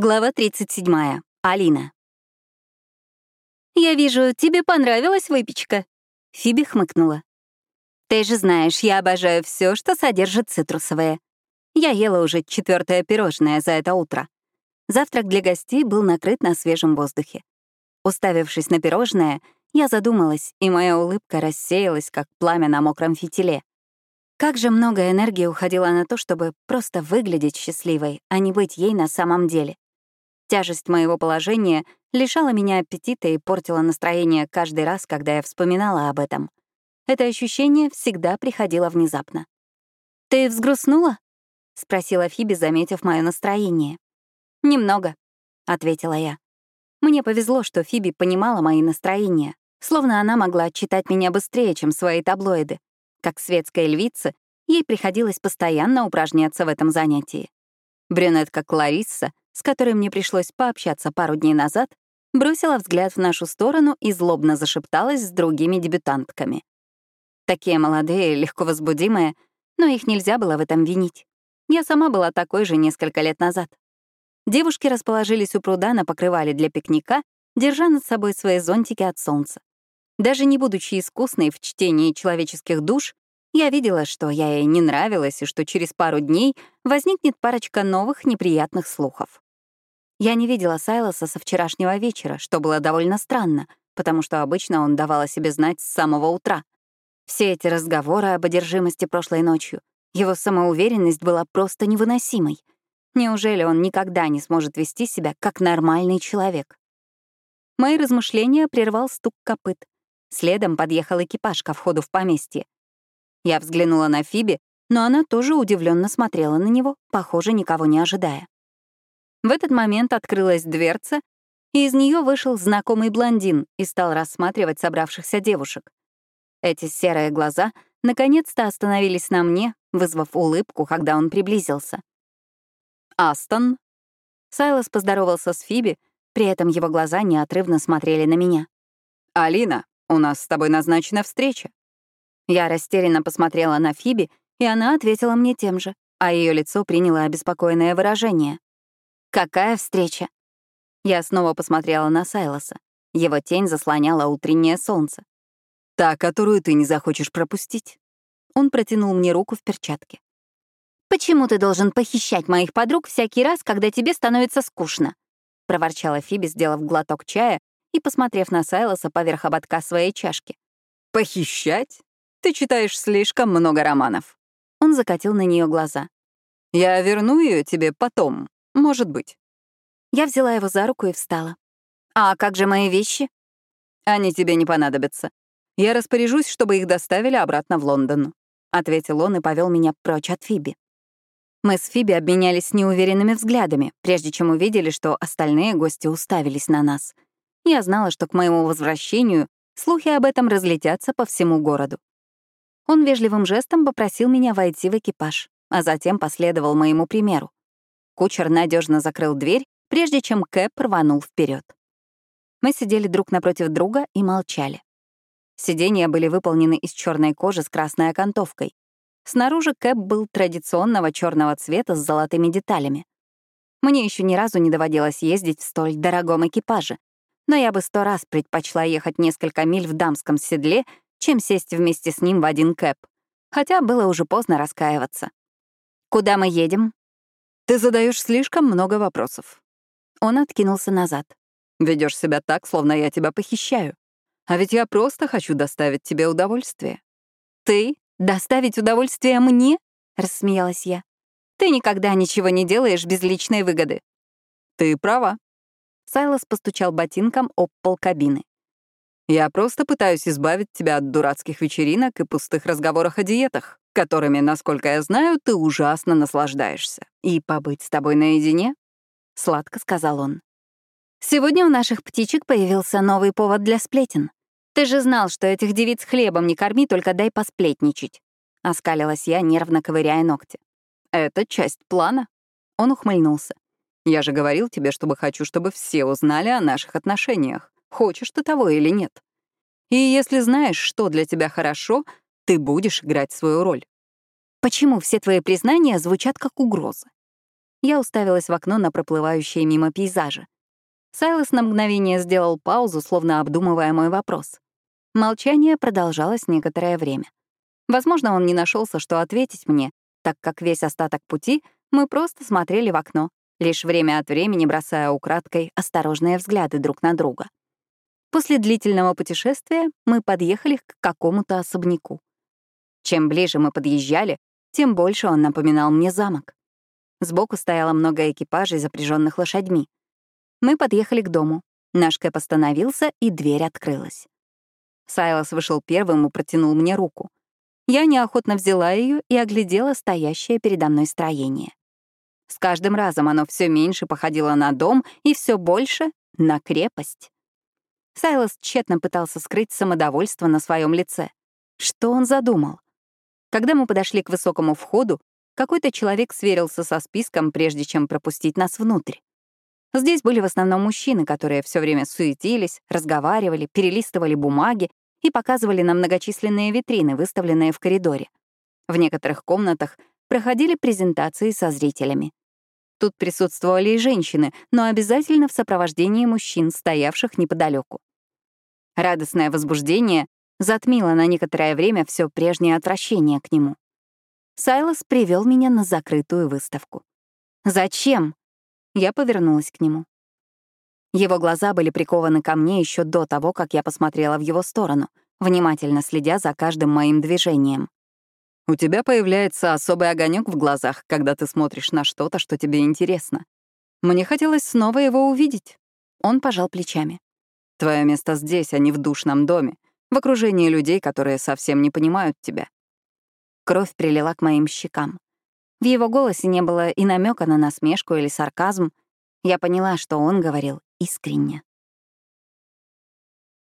Глава 37. Алина. «Я вижу, тебе понравилась выпечка?» Фиби хмыкнула. «Ты же знаешь, я обожаю все, что содержит цитрусовые. Я ела уже четвертое пирожное за это утро. Завтрак для гостей был накрыт на свежем воздухе. Уставившись на пирожное, я задумалась, и моя улыбка рассеялась, как пламя на мокром фитиле. Как же много энергии уходило на то, чтобы просто выглядеть счастливой, а не быть ей на самом деле. Тяжесть моего положения лишала меня аппетита и портила настроение каждый раз, когда я вспоминала об этом. Это ощущение всегда приходило внезапно. «Ты взгрустнула?» — спросила Фиби, заметив мое настроение. «Немного», — ответила я. Мне повезло, что Фиби понимала мои настроения, словно она могла читать меня быстрее, чем свои таблоиды. Как светская львица, ей приходилось постоянно упражняться в этом занятии. Брюнетка Кларисса с которой мне пришлось пообщаться пару дней назад, бросила взгляд в нашу сторону и злобно зашепталась с другими дебютантками. Такие молодые, легко возбудимые, но их нельзя было в этом винить. Я сама была такой же несколько лет назад. Девушки расположились у пруда на покрывале для пикника, держа над собой свои зонтики от солнца. Даже не будучи искусной в чтении человеческих душ, я видела, что я ей не нравилась и что через пару дней возникнет парочка новых неприятных слухов. Я не видела Сайлоса со вчерашнего вечера, что было довольно странно, потому что обычно он давал о себе знать с самого утра. Все эти разговоры об одержимости прошлой ночью, его самоуверенность была просто невыносимой. Неужели он никогда не сможет вести себя как нормальный человек? Мои размышления прервал стук копыт. Следом подъехал экипаж ко входу в поместье. Я взглянула на Фиби, но она тоже удивленно смотрела на него, похоже, никого не ожидая. В этот момент открылась дверца, и из нее вышел знакомый блондин и стал рассматривать собравшихся девушек. Эти серые глаза наконец-то остановились на мне, вызвав улыбку, когда он приблизился. «Астон?» Сайлос поздоровался с Фиби, при этом его глаза неотрывно смотрели на меня. «Алина, у нас с тобой назначена встреча». Я растерянно посмотрела на Фиби, и она ответила мне тем же, а ее лицо приняло обеспокоенное выражение. Какая встреча? Я снова посмотрела на Сайлоса. Его тень заслоняла утреннее солнце. Та, которую ты не захочешь пропустить. Он протянул мне руку в перчатке. «Почему ты должен похищать моих подруг всякий раз, когда тебе становится скучно?» — проворчала Фиби, сделав глоток чая и посмотрев на Сайлоса поверх ободка своей чашки. «Похищать? Ты читаешь слишком много романов». Он закатил на нее глаза. «Я верну ее тебе потом, может быть. Я взяла его за руку и встала. «А как же мои вещи?» «Они тебе не понадобятся. Я распоряжусь, чтобы их доставили обратно в Лондон», — ответил он и повел меня прочь от Фиби. Мы с Фиби обменялись неуверенными взглядами, прежде чем увидели, что остальные гости уставились на нас. Я знала, что к моему возвращению слухи об этом разлетятся по всему городу. Он вежливым жестом попросил меня войти в экипаж, а затем последовал моему примеру. Кучер надежно закрыл дверь, прежде чем Кэп рванул вперед. Мы сидели друг напротив друга и молчали. Сиденья были выполнены из черной кожи с красной окантовкой. Снаружи Кэп был традиционного черного цвета с золотыми деталями. Мне еще ни разу не доводилось ездить в столь дорогом экипаже, но я бы сто раз предпочла ехать несколько миль в дамском седле, чем сесть вместе с ним в один Кэп. Хотя было уже поздно раскаиваться. «Куда мы едем?» Ты задаешь слишком много вопросов. Он откинулся назад. Ведешь себя так, словно я тебя похищаю. А ведь я просто хочу доставить тебе удовольствие. Ты? Доставить удовольствие мне? Рассмеялась я. Ты никогда ничего не делаешь без личной выгоды. Ты права. Сайлос постучал ботинком об пол кабины. Я просто пытаюсь избавить тебя от дурацких вечеринок и пустых разговоров о диетах которыми, насколько я знаю, ты ужасно наслаждаешься. И побыть с тобой наедине?» — сладко сказал он. «Сегодня у наших птичек появился новый повод для сплетен. Ты же знал, что этих девиц хлебом не корми, только дай посплетничать». — оскалилась я, нервно ковыряя ногти. «Это часть плана?» Он ухмыльнулся. «Я же говорил тебе, чтобы хочу, чтобы все узнали о наших отношениях. Хочешь ты того или нет. И если знаешь, что для тебя хорошо, ты будешь играть свою роль. Почему все твои признания звучат как угроза? Я уставилась в окно на проплывающие мимо пейзажи. Сайлос на мгновение сделал паузу, словно обдумывая мой вопрос. Молчание продолжалось некоторое время. Возможно, он не нашелся, что ответить мне, так как весь остаток пути мы просто смотрели в окно, лишь время от времени бросая украдкой осторожные взгляды друг на друга. После длительного путешествия мы подъехали к какому-то особняку. Чем ближе мы подъезжали, тем больше он напоминал мне замок. Сбоку стояло много экипажей, запряженных лошадьми. Мы подъехали к дому. Наш Кэп остановился, и дверь открылась. Сайлос вышел первым и протянул мне руку. Я неохотно взяла ее и оглядела стоящее передо мной строение. С каждым разом оно все меньше походило на дом и все больше — на крепость. Сайлос тщетно пытался скрыть самодовольство на своем лице. Что он задумал? Когда мы подошли к высокому входу, какой-то человек сверился со списком, прежде чем пропустить нас внутрь. Здесь были в основном мужчины, которые все время суетились, разговаривали, перелистывали бумаги и показывали нам многочисленные витрины, выставленные в коридоре. В некоторых комнатах проходили презентации со зрителями. Тут присутствовали и женщины, но обязательно в сопровождении мужчин, стоявших неподалеку. Радостное возбуждение затмило на некоторое время все прежнее отвращение к нему. Сайлос привел меня на закрытую выставку. «Зачем?» Я повернулась к нему. Его глаза были прикованы ко мне еще до того, как я посмотрела в его сторону, внимательно следя за каждым моим движением. «У тебя появляется особый огонек в глазах, когда ты смотришь на что-то, что тебе интересно. Мне хотелось снова его увидеть». Он пожал плечами. «Твое место здесь, а не в душном доме, в окружении людей, которые совсем не понимают тебя». Кровь прилила к моим щекам. В его голосе не было и намека на насмешку или сарказм. Я поняла, что он говорил искренне.